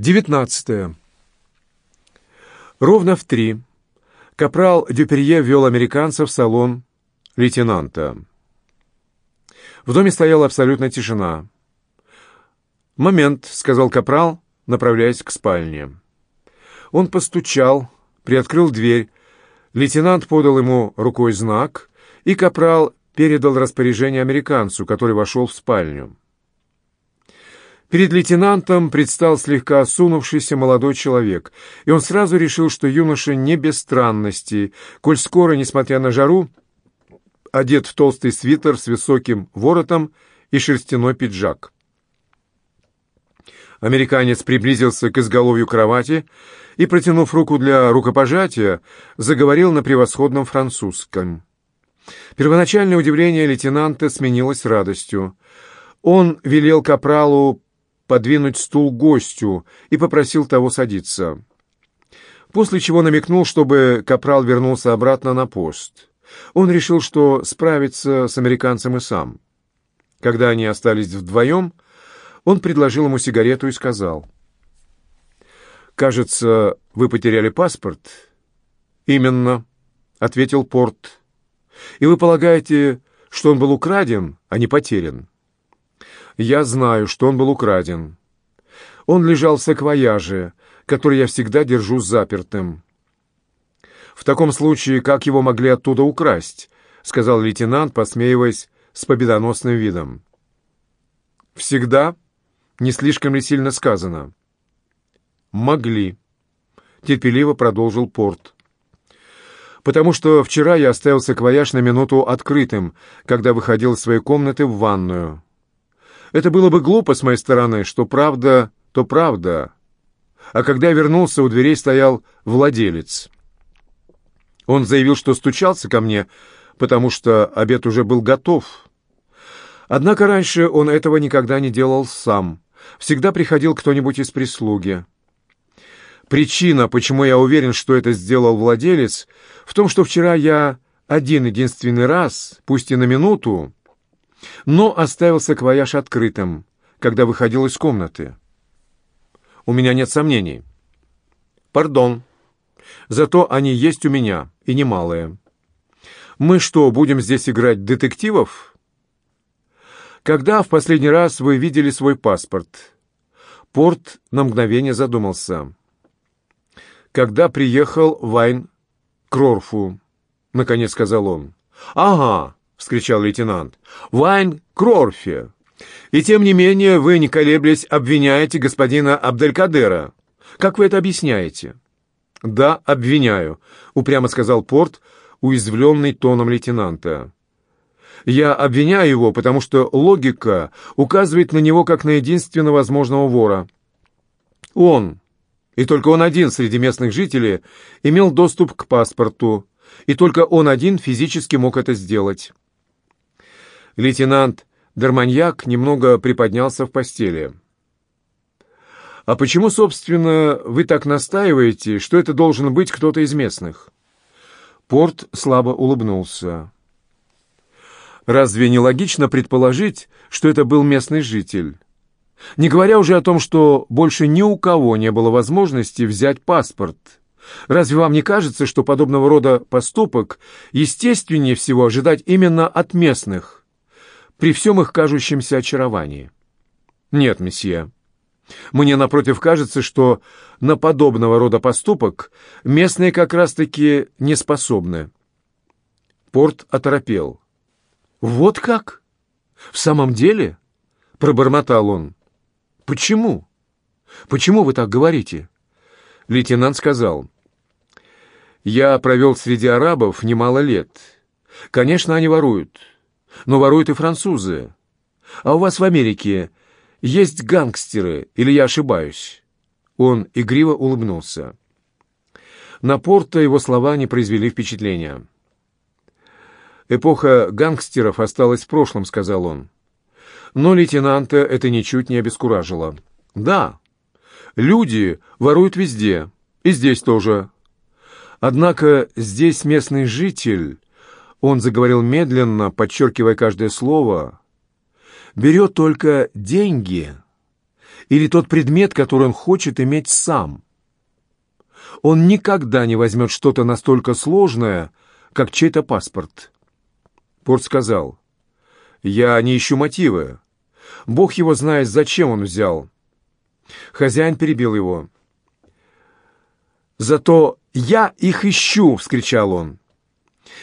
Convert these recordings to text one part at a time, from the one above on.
Девятнадцатое. Ровно в три капрал Дюперье ввел американца в салон лейтенанта. В доме стояла абсолютная тишина. «Момент», — сказал капрал, направляясь к спальне. Он постучал, приоткрыл дверь. Лейтенант подал ему рукой знак, и капрал передал распоряжение американцу, который вошел в спальню. Перед лейтенантом предстал слегка осунувшийся молодой человек, и он сразу решил, что юноша не без странностей, коль скоро, несмотря на жару, одет в толстый свитер с высоким воротом и шерстяной пиджак. Американец приблизился к изголовью кровати и, протянув руку для рукопожатия, заговорил на превосходном французском. Первоначальное удивление лейтенанта сменилось радостью. Он велел капралу подвинуть стул гостю и попросил того садиться. После чего намекнул, чтобы капрал вернулся обратно на пост. Он решил, что справится с американцем и сам. Когда они остались вдвоем, он предложил ему сигарету и сказал. «Кажется, вы потеряли паспорт?» «Именно», — ответил Порт. «И вы полагаете, что он был украден, а не потерян?» Я знаю, что он был украден. Он лежал в саквояже, который я всегда держу запертым. В таком случае, как его могли оттуда украсть? сказал лейтенант, посмеиваясь с победоносным видом. Всегда? Не слишком ли сильно сказано? Могли, терпеливо продолжил Порт. Потому что вчера я оставил саквояж на минуту открытым, когда выходил из своей комнаты в ванную. Это было бы глупо с моей стороны, что правда, то правда. А когда я вернулся, у дверей стоял владелец. Он заявил, что стучался ко мне, потому что обед уже был готов. Однако раньше он этого никогда не делал сам. Всегда приходил кто-нибудь из прислуги. Причина, почему я уверен, что это сделал владелец, в том, что вчера я один-единственный раз, пусть и на минуту, но оставил саквояж открытым, когда выходил из комнаты. У меня нет сомнений. Пардон. Зато они есть у меня, и немалые. Мы что, будем здесь играть детективов? Когда в последний раз вы видели свой паспорт? Порт на мгновение задумался. Когда приехал Вайн Крорфу, наконец сказал он. Ага, — вскричал лейтенант. «Вайн Крорфи! И тем не менее вы, не колеблясь, обвиняете господина Абделькадера. Как вы это объясняете?» «Да, обвиняю», — упрямо сказал Порт, уязвленный тоном лейтенанта. «Я обвиняю его, потому что логика указывает на него как на единственно возможного вора. Он, и только он один среди местных жителей, имел доступ к паспорту, и только он один физически мог это сделать». Лейтенант Дарманьяк немного приподнялся в постели. «А почему, собственно, вы так настаиваете, что это должен быть кто-то из местных?» Порт слабо улыбнулся. «Разве не логично предположить, что это был местный житель?» Не говоря уже о том, что больше ни у кого не было возможности взять паспорт. Разве вам не кажется, что подобного рода поступок естественнее всего ожидать именно от местных? При всем их кажущемся очаровании. Нет, месье. Мне, напротив, кажется, что на подобного рода поступок местные как раз-таки не способны. Порт оторопел. «Вот как? В самом деле?» — пробормотал он. «Почему? Почему вы так говорите?» Лейтенант сказал. «Я провел среди арабов немало лет. Конечно, они воруют но воруют и французы. А у вас в Америке есть гангстеры, или я ошибаюсь?» Он игриво улыбнулся. На Порто его слова не произвели впечатления. «Эпоха гангстеров осталась в прошлом», — сказал он. Но лейтенанта это ничуть не обескуражило. «Да, люди воруют везде, и здесь тоже. Однако здесь местный житель он заговорил медленно, подчеркивая каждое слово. «Берет только деньги или тот предмет, который он хочет иметь сам. Он никогда не возьмет что-то настолько сложное, как чей-то паспорт. Порт сказал, «Я не ищу мотивы. Бог его знает, зачем он взял». Хозяин перебил его. «Зато я их ищу!» — вскричал он.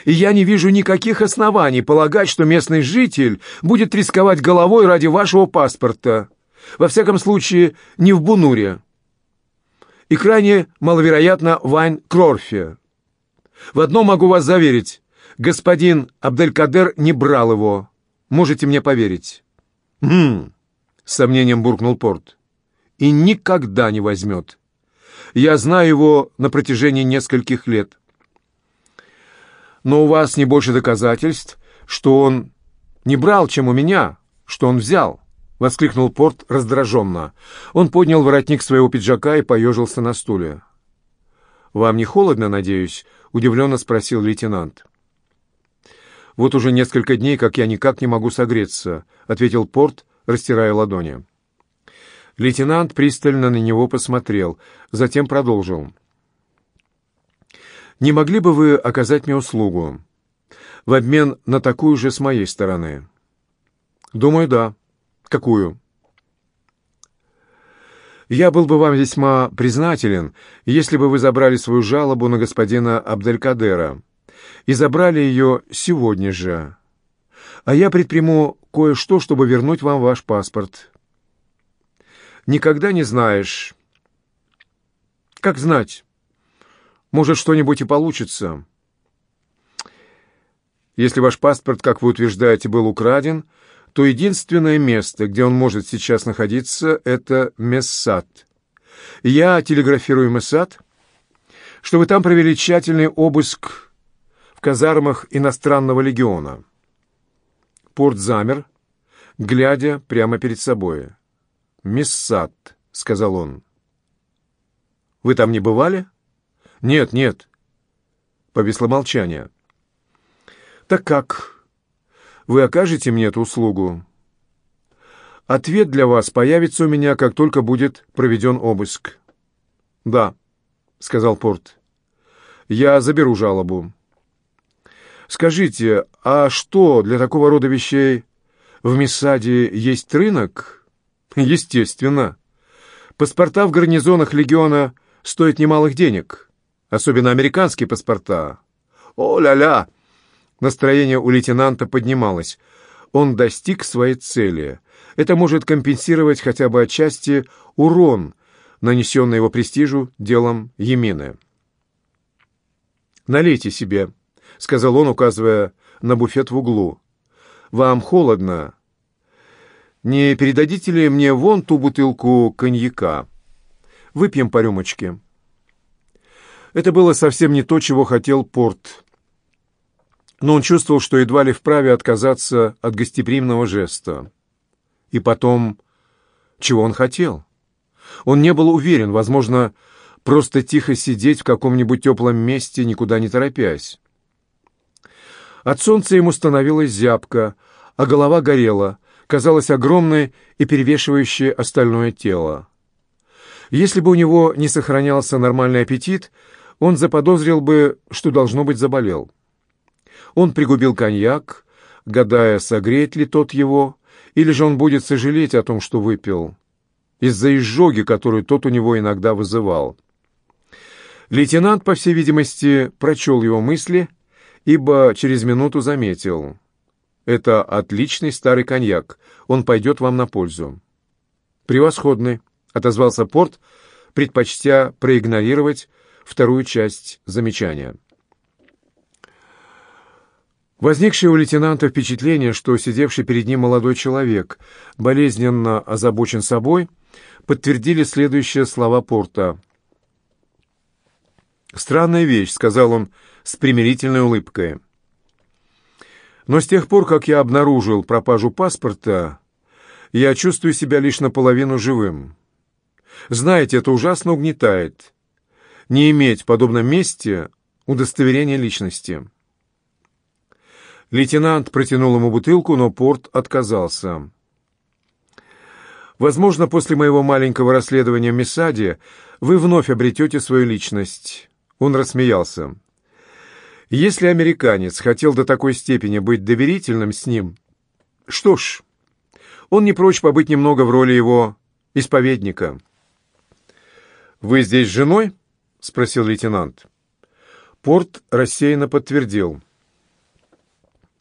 «И я не вижу никаких оснований полагать, что местный житель будет рисковать головой ради вашего паспорта. Во всяком случае, не в Бунуре. И крайне маловероятно Вайн Крорфе. В одном могу вас заверить. Господин Абделькадер не брал его. Можете мне поверить. «Хм!» — с сомнением буркнул Порт. «И никогда не возьмет. Я знаю его на протяжении нескольких лет. Но у вас не больше доказательств, что он не брал, чем у меня, что он взял». — воскликнул Порт раздраженно. Он поднял воротник своего пиджака и поежился на стуле. «Вам не холодно, надеюсь?» — удивленно спросил лейтенант. «Вот уже несколько дней, как я никак не могу согреться», — ответил Порт, растирая ладони. Лейтенант пристально на него посмотрел, затем продолжил. «Не могли бы вы оказать мне услугу? В обмен на такую же с моей стороны?» «Думаю, да», «Какую?» «Я был бы вам весьма признателен, если бы вы забрали свою жалобу на господина Абделькадера и забрали ее сегодня же. А я предприму кое-что, чтобы вернуть вам ваш паспорт. Никогда не знаешь. Как знать? Может, что-нибудь и получится. Если ваш паспорт, как вы утверждаете, был украден, то единственное место, где он может сейчас находиться, это Мессад. Я телеграфирую Мессад, чтобы там провели тщательный обыск в казармах иностранного легиона. Порт замер, глядя прямо перед собой. «Мессад», — сказал он. «Вы там не бывали?» «Нет, нет». Повисло молчание. «Так как?» Вы окажете мне эту услугу? Ответ для вас появится у меня, как только будет проведен обыск. Да, сказал Порт. Я заберу жалобу. Скажите, а что для такого рода вещей в Мессаде есть рынок? Естественно. Паспорта в гарнизонах легиона стоят немалых денег, особенно американские паспорта. О-ля-ля! Настроение у лейтенанта поднималось. Он достиг своей цели. Это может компенсировать хотя бы отчасти урон, нанесенный его престижу делом Емины. «Налейте себе», — сказал он, указывая на буфет в углу. «Вам холодно. Не передадите ли мне вон ту бутылку коньяка? Выпьем по рюмочке». Это было совсем не то, чего хотел Порт но он чувствовал, что едва ли вправе отказаться от гостеприимного жеста. И потом, чего он хотел? Он не был уверен, возможно, просто тихо сидеть в каком-нибудь теплом месте, никуда не торопясь. От солнца ему становилась зябко, а голова горела, казалась огромной и перевешивающей остальное тело. Если бы у него не сохранялся нормальный аппетит, он заподозрил бы, что, должно быть, заболел. Он пригубил коньяк, гадая, согреет ли тот его, или же он будет сожалеть о том, что выпил, из-за изжоги, которую тот у него иногда вызывал. Лейтенант, по всей видимости, прочел его мысли, ибо через минуту заметил. «Это отличный старый коньяк, он пойдет вам на пользу». «Превосходный», — отозвался Порт, предпочтя проигнорировать вторую часть замечания. Возникшее у лейтенанта впечатление, что сидевший перед ним молодой человек болезненно озабочен собой, подтвердили следующие слова Порта. «Странная вещь», — сказал он с примирительной улыбкой. «Но с тех пор, как я обнаружил пропажу паспорта, я чувствую себя лишь наполовину живым. Знаете, это ужасно угнетает. Не иметь в подобном месте удостоверения личности». Лейтенант протянул ему бутылку, но Порт отказался. Возможно, после моего маленького расследования в Месаде вы вновь обретете свою личность». Он рассмеялся. «Если американец хотел до такой степени быть доверительным с ним, что ж, он не прочь побыть немного в роли его исповедника». «Вы здесь с женой?» — спросил лейтенант. Порт рассеянно подтвердил.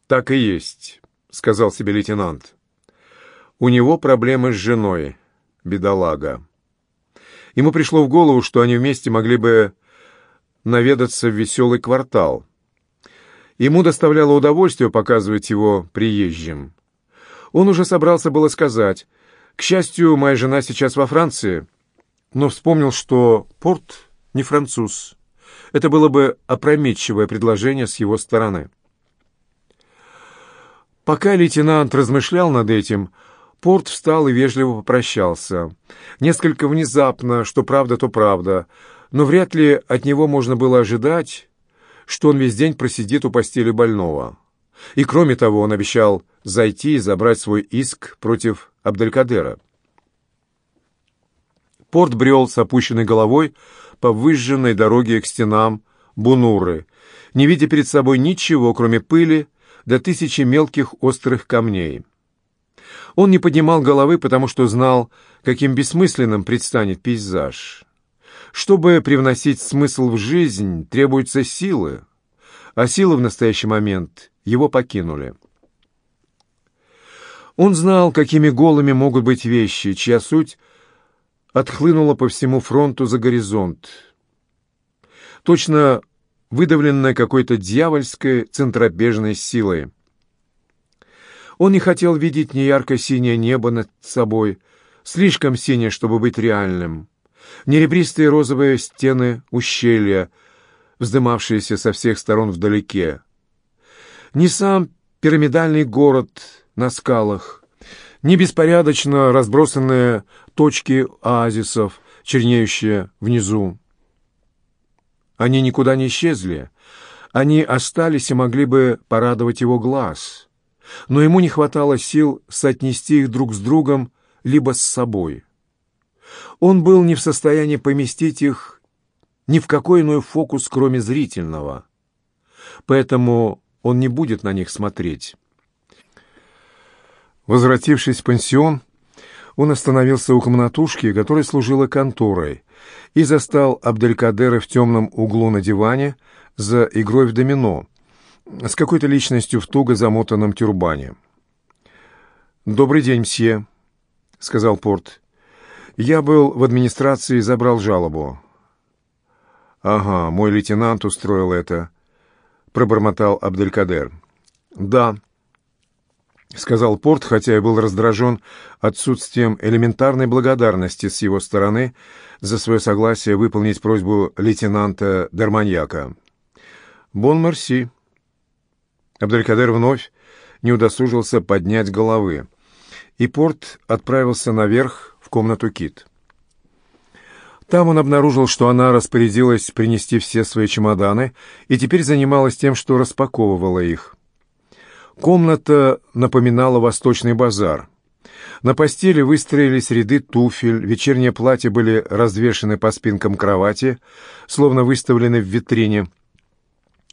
«Так и есть», — сказал себе лейтенант. «У него проблемы с женой, бедолага». Ему пришло в голову, что они вместе могли бы наведаться в веселый квартал. Ему доставляло удовольствие показывать его приезжим. Он уже собрался было сказать, «К счастью, моя жена сейчас во Франции», но вспомнил, что Порт не француз. Это было бы опрометчивое предложение с его стороны. Пока лейтенант размышлял над этим, Порт встал и вежливо попрощался. Несколько внезапно, что правда, то правда, но вряд ли от него можно было ожидать, что он весь день просидит у постели больного. И кроме того, он обещал зайти и забрать свой иск против Абделькадера. Порт брел с опущенной головой по выжженной дороге к стенам Бунуры, не видя перед собой ничего, кроме пыли до тысячи мелких острых камней. Он не поднимал головы, потому что знал, каким бессмысленным предстанет пейзаж. Чтобы привносить смысл в жизнь, требуются силы, а силы в настоящий момент его покинули. Он знал, какими голыми могут быть вещи, чья суть отхлынула по всему фронту за горизонт. Точно выдавленная какой-то дьявольской центробежной силой. Он не хотел видеть неярко синее небо над собой, слишком синее, чтобы быть реальным, не ребристые розовые стены ущелья, вздымавшиеся со всех сторон вдалеке, не сам пирамидальный город на скалах, не беспорядочно разбросанные точки оазисов, чернеющие внизу. Они никуда не исчезли. Они остались и могли бы порадовать его глаз. Но ему не хватало сил соотнести их друг с другом, либо с собой. Он был не в состоянии поместить их ни в какой иной фокус, кроме зрительного. Поэтому он не будет на них смотреть. Возвратившись в пансион, он остановился у комнатушки, которая служила конторой, и застал Абделькадера в темном углу на диване за игрой в домино с какой-то личностью в туго замотанном тюрбане. «Добрый день, мсье», — сказал Порт. «Я был в администрации и забрал жалобу». «Ага, мой лейтенант устроил это», — пробормотал Абделькадер. «Да», — сказал Порт, хотя и был раздражен отсутствием элементарной благодарности с его стороны за свое согласие выполнить просьбу лейтенанта Дарманьяка. «Бон мерси». Абделькадер вновь не удосужился поднять головы, и Порт отправился наверх в комнату Кит. Там он обнаружил, что она распорядилась принести все свои чемоданы и теперь занималась тем, что распаковывала их. Комната напоминала восточный базар. На постели выстроились ряды туфель, вечерние платья были развешаны по спинкам кровати, словно выставлены в витрине,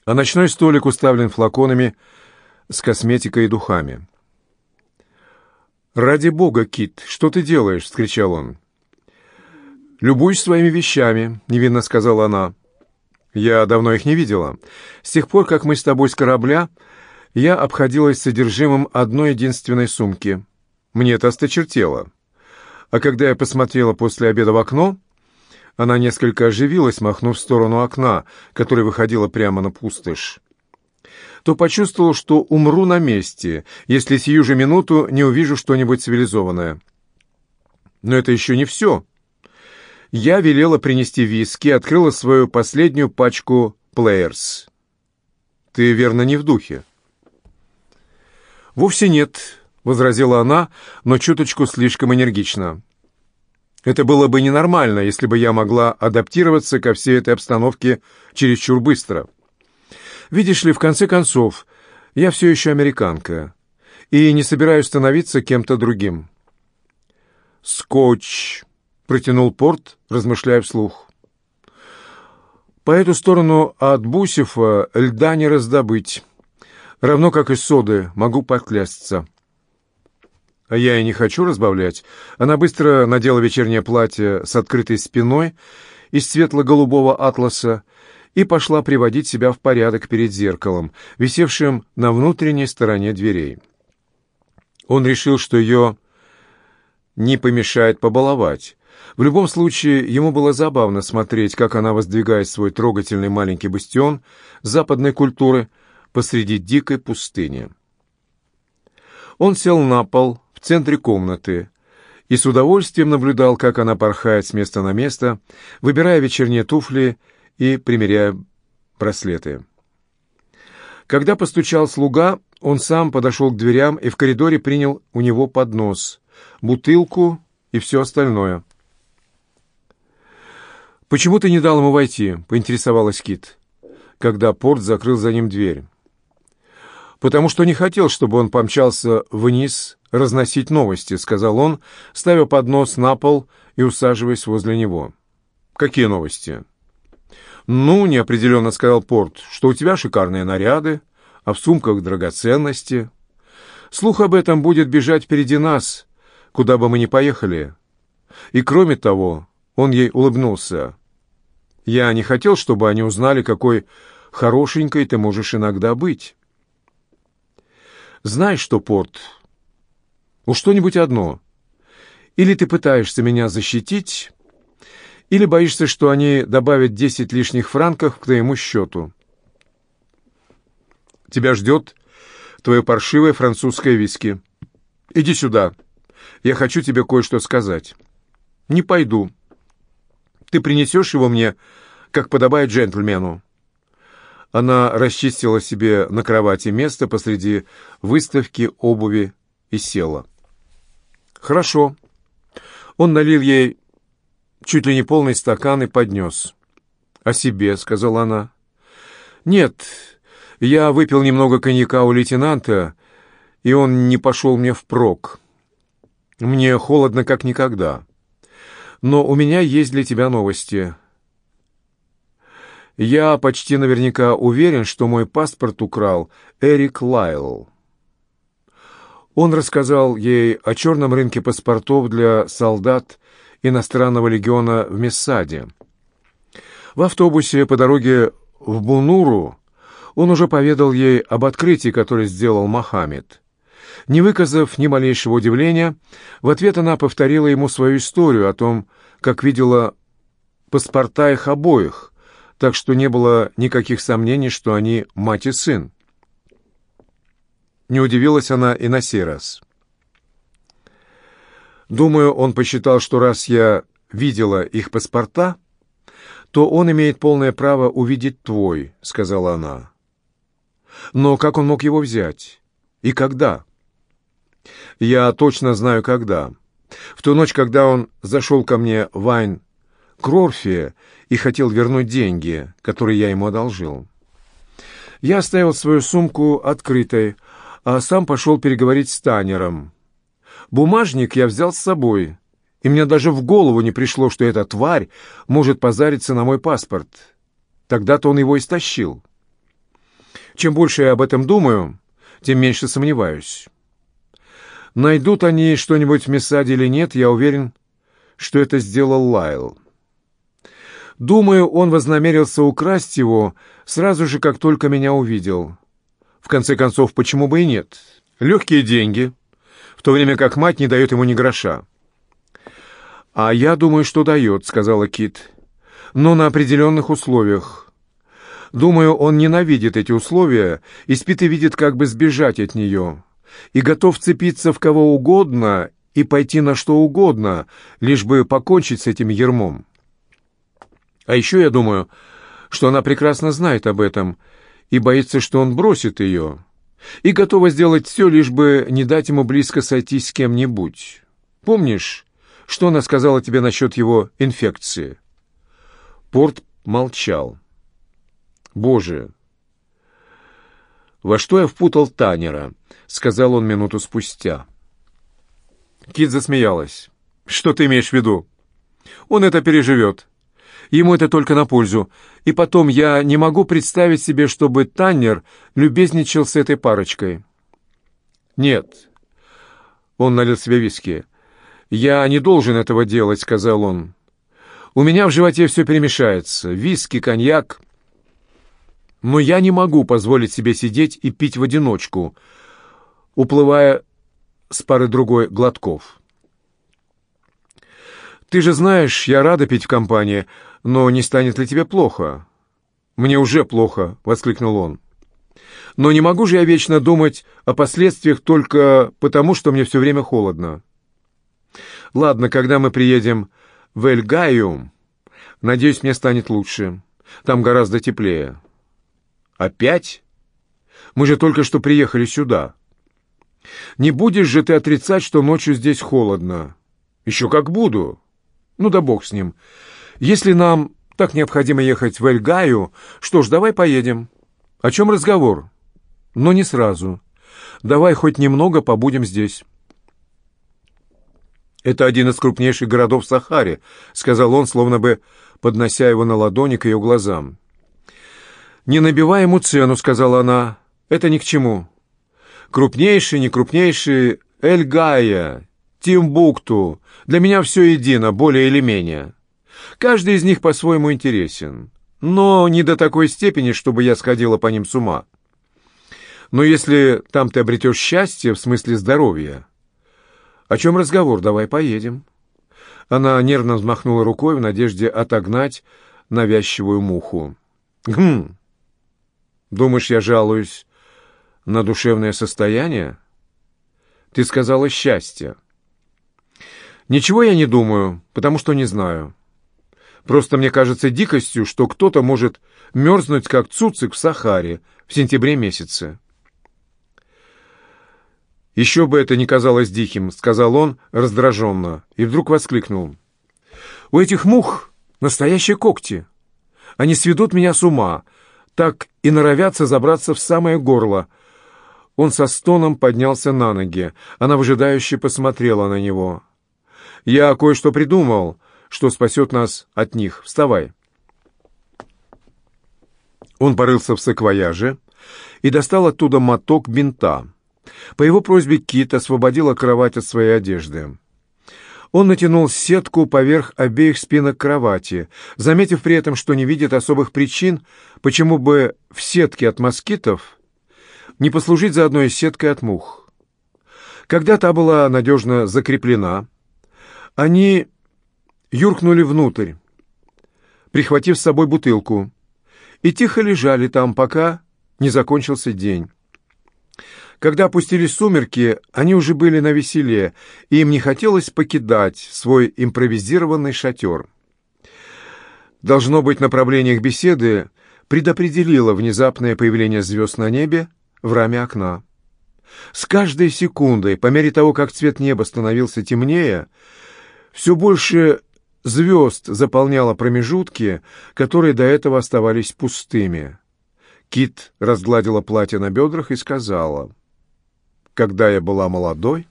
а ночной столик уставлен флаконами с косметикой и духами. «Ради бога, Кит, что ты делаешь?» — вскричал он. «Любуюсь своими вещами», — невинно сказала она. «Я давно их не видела. С тех пор, как мы с тобой с корабля я обходилась содержимым одной единственной сумки. Мне это осточертело. А когда я посмотрела после обеда в окно, она несколько оживилась, махнув в сторону окна, которое выходило прямо на пустошь то почувствовал, что умру на месте, если сию же минуту не увижу что-нибудь цивилизованное. Но это еще не все. Я велела принести виски, открыла свою последнюю пачку «Плеерс». Ты, верно, не в духе? «Вовсе нет», — возразила она, но чуточку слишком энергично. «Это было бы ненормально, если бы я могла адаптироваться ко всей этой обстановке чересчур быстро. Видишь ли, в конце концов, я все еще американка и не собираюсь становиться кем-то другим». «Скотч», — протянул Порт, размышляя вслух. «По эту сторону от Бусифа льда не раздобыть, равно как и соды, могу поклясться». А я и не хочу разбавлять. Она быстро надела вечернее платье с открытой спиной из светло-голубого атласа и пошла приводить себя в порядок перед зеркалом, висевшим на внутренней стороне дверей. Он решил, что ее не помешает побаловать. В любом случае, ему было забавно смотреть, как она воздвигает свой трогательный маленький бастион западной культуры посреди дикой пустыни. Он сел на пол в центре комнаты и с удовольствием наблюдал, как она порхает с места на место, выбирая вечерние туфли и примеряя браслеты. Когда постучал слуга, он сам подошел к дверям и в коридоре принял у него поднос, бутылку и все остальное. «Почему ты не дал ему войти?» — поинтересовалась Кит, когда Порт закрыл за ним дверь. «Потому что не хотел, чтобы он помчался вниз разносить новости», — сказал он, ставя поднос на пол и усаживаясь возле него. «Какие новости?» «Ну, неопределенно сказал Порт, что у тебя шикарные наряды, а в сумках драгоценности. Слух об этом будет бежать впереди нас, куда бы мы ни поехали. И кроме того, он ей улыбнулся. Я не хотел, чтобы они узнали, какой хорошенькой ты можешь иногда быть. Знаешь что, Порт, уж что-нибудь одно. Или ты пытаешься меня защитить, или боишься, что они добавят десять лишних франков к твоему счету. Тебя ждет твое паршивое французское виски. Иди сюда. Я хочу тебе кое-что сказать. Не пойду. Ты принесешь его мне, как подобает джентльмену. Она расчистила себе на кровати место посреди выставки обуви и села. «Хорошо». Он налил ей чуть ли не полный стакан и поднес. «О себе», — сказала она. «Нет, я выпил немного коньяка у лейтенанта, и он не пошел мне впрок. Мне холодно, как никогда. Но у меня есть для тебя новости». Я почти наверняка уверен, что мой паспорт украл Эрик Лайл. Он рассказал ей о черном рынке паспортов для солдат иностранного легиона в Мессаде. В автобусе по дороге в Бунуру он уже поведал ей об открытии, которое сделал Мохаммед. Не выказав ни малейшего удивления, в ответ она повторила ему свою историю о том, как видела паспорта их обоих, так что не было никаких сомнений, что они мать и сын. Не удивилась она и на сей раз. Думаю, он посчитал, что раз я видела их паспорта, то он имеет полное право увидеть твой, — сказала она. Но как он мог его взять? И когда? Я точно знаю, когда. В ту ночь, когда он зашел ко мне в Айн Крорфе и хотел вернуть деньги, которые я ему одолжил. Я оставил свою сумку открытой, а сам пошел переговорить с Танером. Бумажник я взял с собой, и мне даже в голову не пришло, что эта тварь может позариться на мой паспорт. Тогда-то он его истощил. Чем больше я об этом думаю, тем меньше сомневаюсь. Найдут они что-нибудь в Мессаде или нет, я уверен, что это сделал Лайл. Думаю, он вознамерился украсть его сразу же, как только меня увидел. В конце концов, почему бы и нет? Легкие деньги — в то время как мать не дает ему ни гроша. «А я думаю, что дает», — сказала Кит. «Но на определенных условиях. Думаю, он ненавидит эти условия и спит и видит, как бы сбежать от нее, и готов цепиться в кого угодно и пойти на что угодно, лишь бы покончить с этим ермом. А еще я думаю, что она прекрасно знает об этом и боится, что он бросит ее» и готова сделать все, лишь бы не дать ему близко сойтись с кем-нибудь. Помнишь, что она сказала тебе насчет его инфекции?» Порт молчал. «Боже! Во что я впутал Танера?» — сказал он минуту спустя. Кит засмеялась. Что ты имеешь в виду? Он это переживет. Ему это только на пользу. И потом, я не могу представить себе, чтобы Таннер любезничал с этой парочкой. Нет. Он налил себе виски. «Я не должен этого делать», — сказал он. «У меня в животе все перемешается. Виски, коньяк. Но я не могу позволить себе сидеть и пить в одиночку, уплывая с пары другой глотков». «Ты же знаешь, я рада пить в компании, но не станет ли тебе плохо?» «Мне уже плохо», — воскликнул он. «Но не могу же я вечно думать о последствиях только потому, что мне все время холодно». «Ладно, когда мы приедем в Эльгаю, надеюсь, мне станет лучше. Там гораздо теплее». «Опять? Мы же только что приехали сюда». «Не будешь же ты отрицать, что ночью здесь холодно?» «Еще как буду». Ну да бог с ним. Если нам так необходимо ехать в Эльгаю, что ж, давай поедем. О чем разговор? Но не сразу. Давай хоть немного побудем здесь. «Это один из крупнейших городов в Сахаре», — сказал он, словно бы поднося его на ладони к ее глазам. «Не набивай ему цену», — сказала она. «Это ни к чему. Крупнейший, не крупнейший Эль-Гая, Тимбукту. Для меня все едино, более или менее. Каждый из них по-своему интересен, но не до такой степени, чтобы я сходила по ним с ума. Но если там ты обретешь счастье, в смысле здоровья... О чем разговор? Давай поедем. Она нервно взмахнула рукой в надежде отогнать навязчивую муху. «Гм! Думаешь, я жалуюсь на душевное состояние? Ты сказала счастье. Ничего я не думаю, потому что не знаю. Просто мне кажется дикостью, что кто-то может мерзнуть, как цуцик в Сахаре в сентябре месяце. «Еще бы это не казалось диким», — сказал он раздраженно, и вдруг воскликнул. «У этих мух настоящие когти. Они сведут меня с ума, так и норовятся забраться в самое горло». Он со стоном поднялся на ноги. Она выжидающе посмотрела на него. Я кое-что придумал, что спасет нас от них. Вставай. Он порылся в саквояже и достал оттуда моток бинта. По его просьбе Кит освободила кровать от своей одежды. Он натянул сетку поверх обеих спинок кровати, заметив при этом, что не видит особых причин, почему бы в сетке от москитов не послужить заодно и сеткой от мух. Когда та была надежно закреплена, они юркнули внутрь, прихватив с собой бутылку, и тихо лежали там, пока не закончился день. Когда опустились сумерки, они уже были на веселе, и им не хотелось покидать свой импровизированный шатер. Должно быть, направление их беседы предопределило внезапное появление звезд на небе в раме окна. С каждой секундой, по мере того, как цвет неба становился темнее, все больше звезд заполняло промежутки, которые до этого оставались пустыми. Кит разгладила платье на бедрах и сказала, «Когда я была молодой...»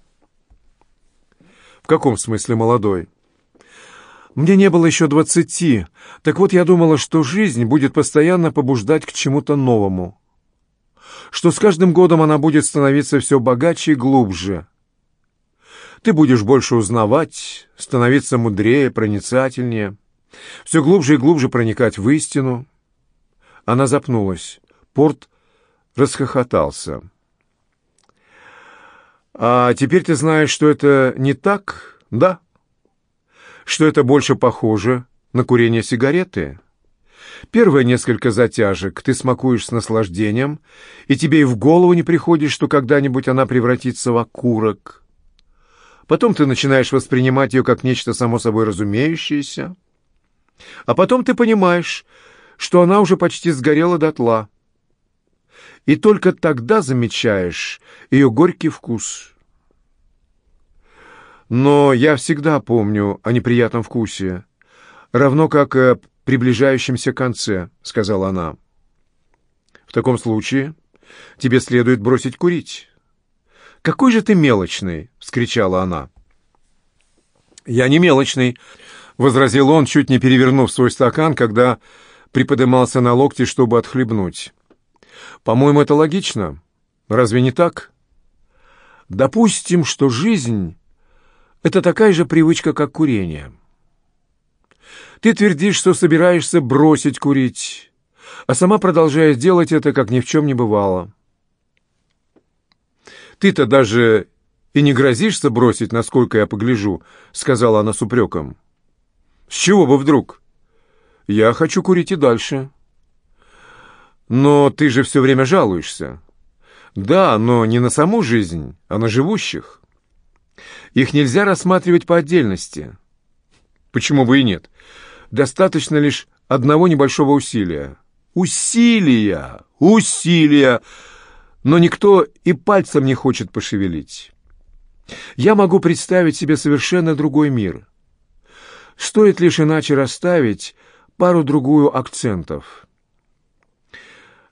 «В каком смысле молодой?» «Мне не было еще двадцати, так вот я думала, что жизнь будет постоянно побуждать к чему-то новому, что с каждым годом она будет становиться все богаче и глубже» Ты будешь больше узнавать, становиться мудрее, проницательнее, все глубже и глубже проникать в истину. Она запнулась. Порт расхохотался. «А теперь ты знаешь, что это не так, да? Что это больше похоже на курение сигареты?» Первые несколько затяжек ты смакуешь с наслаждением, и тебе и в голову не приходит, что когда-нибудь она превратится в окурок. Потом ты начинаешь воспринимать ее как нечто само собой разумеющееся. А потом ты понимаешь, что она уже почти сгорела дотла. И только тогда замечаешь ее горький вкус. Но я всегда помню о неприятном вкусе, равно как о приближающемся конце, — сказала она. В таком случае тебе следует бросить курить. «Какой же ты мелочный!» — вскричала она. «Я не мелочный», — возразил он, чуть не перевернув свой стакан, когда приподымался на локти, чтобы отхлебнуть. «По-моему, это логично. Разве не так? Допустим, что жизнь — это такая же привычка, как курение. Ты твердишь, что собираешься бросить курить, а сама продолжаешь делать это, как ни в чем не бывало. Ты-то даже и не грозишься бросить, насколько я погляжу», — сказала она с упреком. «С чего бы вдруг? Я хочу курить и дальше». «Но ты же все время жалуешься». «Да, но не на саму жизнь, а на живущих. Их нельзя рассматривать по отдельности». «Почему бы и нет? Достаточно лишь одного небольшого усилия». «Усилия! Усилия!» Но никто и пальцем не хочет пошевелить. Я могу представить себе совершенно другой мир. Стоит лишь иначе расставить пару-другую акцентов.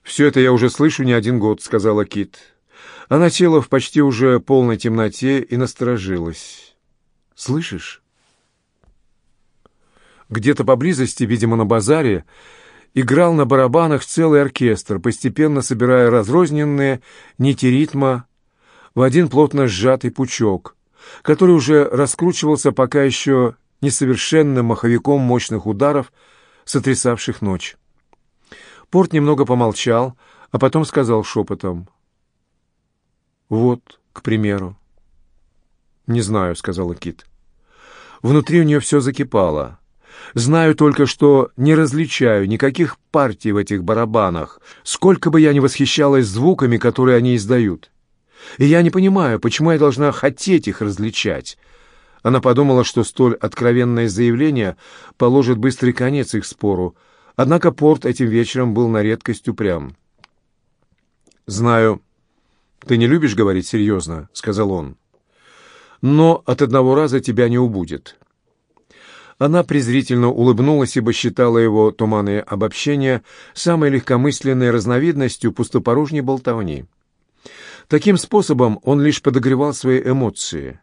«Все это я уже слышу не один год», — сказала Кит. Она села в почти уже полной темноте и насторожилась. «Слышишь?» Где-то поблизости, видимо, на базаре, играл на барабанах целый оркестр, постепенно собирая разрозненные нити ритма в один плотно сжатый пучок, который уже раскручивался пока еще несовершенным маховиком мощных ударов, сотрясавших ночь. Порт немного помолчал, а потом сказал шепотом. «Вот, к примеру». «Не знаю», — сказала Кит. Внутри у нее все закипало. Знаю только, что не различаю никаких партий в этих барабанах, сколько бы я ни восхищалась звуками, которые они издают. И я не понимаю, почему я должна хотеть их различать. Она подумала, что столь откровенное заявление положит быстрый конец их спору, однако Порт этим вечером был на редкость упрям. «Знаю, ты не любишь говорить серьезно», — сказал он. «Но от одного раза тебя не убудет». Она презрительно улыбнулась, ибо считала его туманные обобщения самой легкомысленной разновидностью пустопорожней болтовни. Таким способом он лишь подогревал свои эмоции.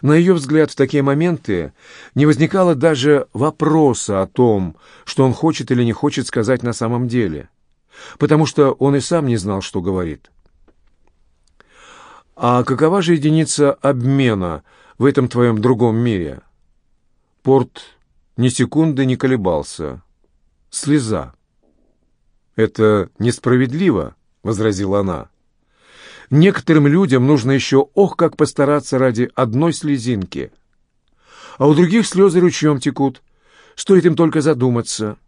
На ее взгляд, в такие моменты не возникало даже вопроса о том, что он хочет или не хочет сказать на самом деле, потому что он и сам не знал, что говорит. «А какова же единица обмена в этом твоем другом мире?» Порт ни секунды не колебался. «Слеза». «Это несправедливо», — возразила она. Некоторым людям нужно еще ох как постараться ради одной слезинки. А у других слезы ручьем текут. Стоит им только задуматься.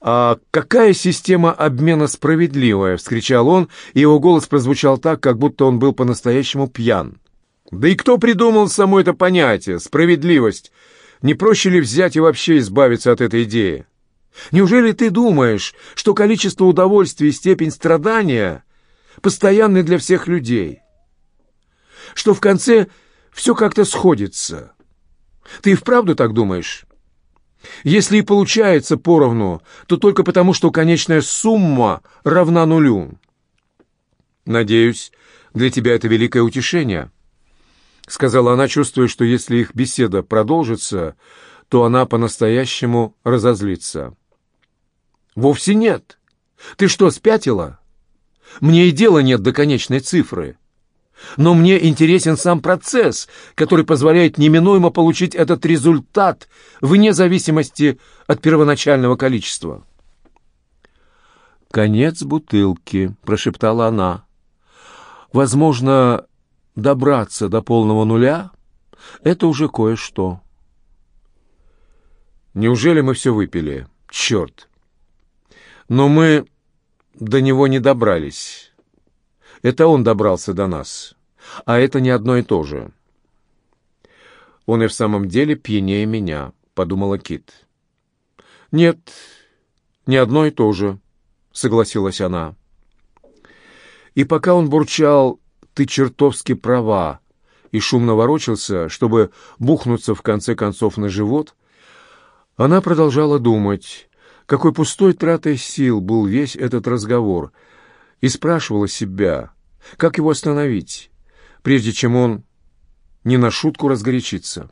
«А какая система обмена справедливая?» — вскричал он, и его голос прозвучал так, как будто он был по-настоящему пьян. «Да и кто придумал само это понятие, справедливость? Не проще ли взять и вообще избавиться от этой идеи? Неужели ты думаешь, что количество удовольствия и степень страдания постоянный для всех людей. Что в конце все как-то сходится. Ты и вправду так думаешь? Если и получается поровну, то только потому, что конечная сумма равна нулю. Надеюсь, для тебя это великое утешение, — сказала она, чувствуя, что если их беседа продолжится, то она по-настоящему разозлится. «Вовсе нет. Ты что, спятила?» Мне и дела нет до конечной цифры. Но мне интересен сам процесс, который позволяет неминуемо получить этот результат вне зависимости от первоначального количества. «Конец бутылки», — прошептала она. «Возможно, добраться до полного нуля — это уже кое-что». «Неужели мы все выпили? Черт!» «Но мы до него не добрались. Это он добрался до нас, а это не одно и то же. Он и в самом деле пьянее меня, подумала Кит. Нет, не одно и то же, согласилась она. И пока он бурчал «ты чертовски права» и шумно ворочался, чтобы бухнуться в конце концов на живот, она продолжала думать, какой пустой тратой сил был весь этот разговор, и спрашивала себя, как его остановить, прежде чем он не на шутку разгорячиться.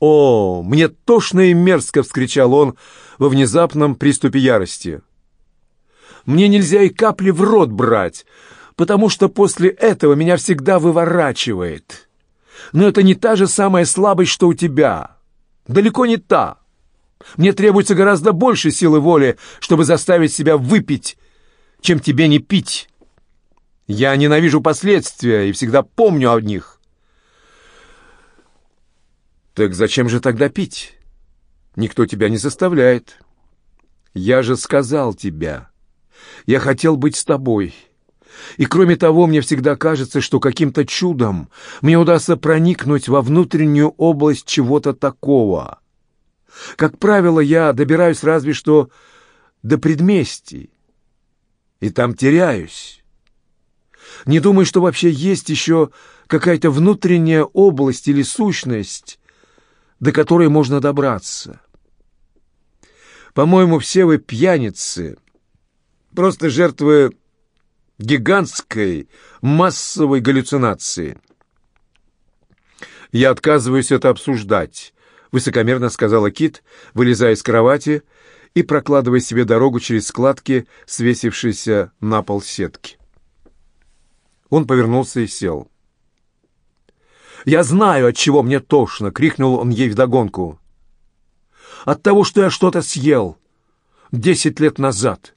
«О, мне тошно и мерзко!» — вскричал он во внезапном приступе ярости. «Мне нельзя и капли в рот брать, потому что после этого меня всегда выворачивает. Но это не та же самая слабость, что у тебя. Далеко не та. Мне требуется гораздо больше силы воли, чтобы заставить себя выпить, чем тебе не пить. Я ненавижу последствия и всегда помню о них. Так зачем же тогда пить? Никто тебя не заставляет. Я же сказал тебя. Я хотел быть с тобой. И кроме того, мне всегда кажется, что каким-то чудом мне удастся проникнуть во внутреннюю область чего-то такого. Как правило, я добираюсь разве что до предместий, и там теряюсь. Не думаю, что вообще есть еще какая-то внутренняя область или сущность, до которой можно добраться. По-моему, все вы пьяницы, просто жертвы гигантской массовой галлюцинации. «Я отказываюсь это обсуждать», — высокомерно сказала Кит, вылезая из кровати и прокладывая себе дорогу через складки, свесившиеся на пол сетки. Он повернулся и сел. «Я знаю, от чего мне тошно!» — крикнул он ей вдогонку. «От того, что я что-то съел десять лет назад».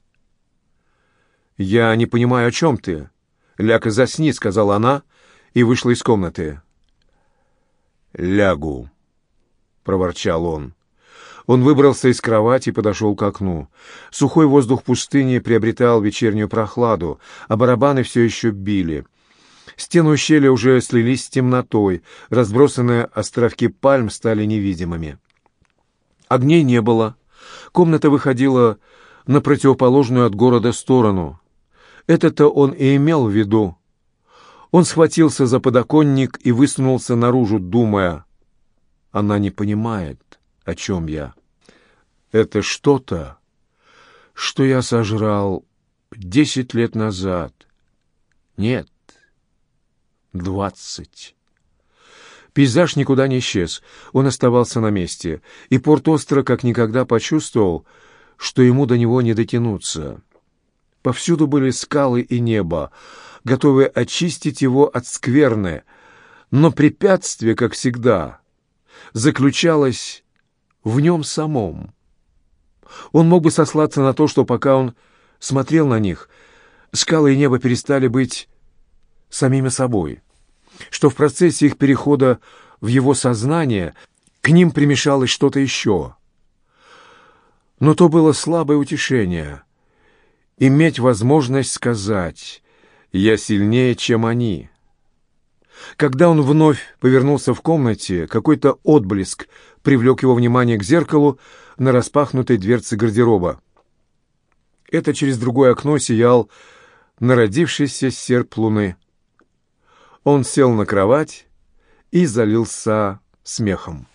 «Я не понимаю, о чем ты?» «Ляг и засни», — сказала она и вышла из комнаты. «Лягу», — проворчал он. Он выбрался из кровати и подошел к окну. Сухой воздух пустыни приобретал вечернюю прохладу, а барабаны все еще били — Стены ущелья уже слились с темнотой, разбросанные островки пальм стали невидимыми. Огней не было. Комната выходила на противоположную от города сторону. Это-то он и имел в виду. Он схватился за подоконник и высунулся наружу, думая, «Она не понимает, о чем я. Это что-то, что я сожрал десять лет назад. Нет, двадцать. Пейзаж никуда не исчез, он оставался на месте, и Порт-Остро как никогда почувствовал, что ему до него не дотянуться. Повсюду были скалы и небо, готовые очистить его от скверны, но препятствие, как всегда, заключалось в нем самом. Он мог бы сослаться на то, что пока он смотрел на них, скалы и небо перестали быть самими собой, что в процессе их перехода в его сознание к ним примешалось что-то еще. Но то было слабое утешение — иметь возможность сказать «я сильнее, чем они». Когда он вновь повернулся в комнате, какой-то отблеск привлек его внимание к зеркалу на распахнутой дверце гардероба. Это через другое окно сиял народившийся серп луны. Он сел на кровать и залился смехом.